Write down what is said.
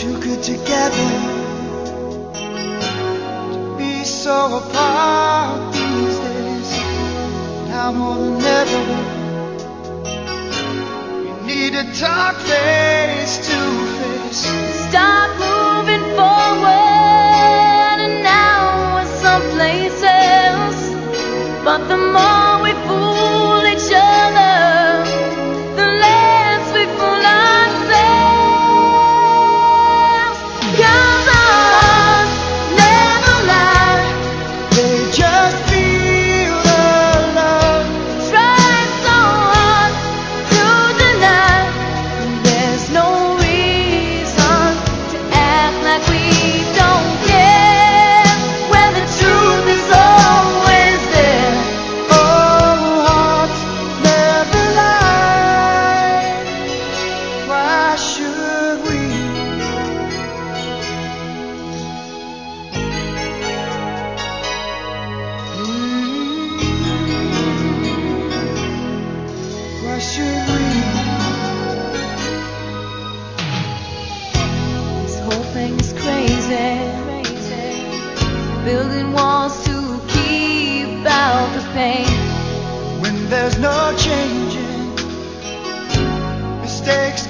too good together to be so apart these days. Now more than ever, we need to talk face to face. Building walls to keep out the pain. When there's no changing, mistakes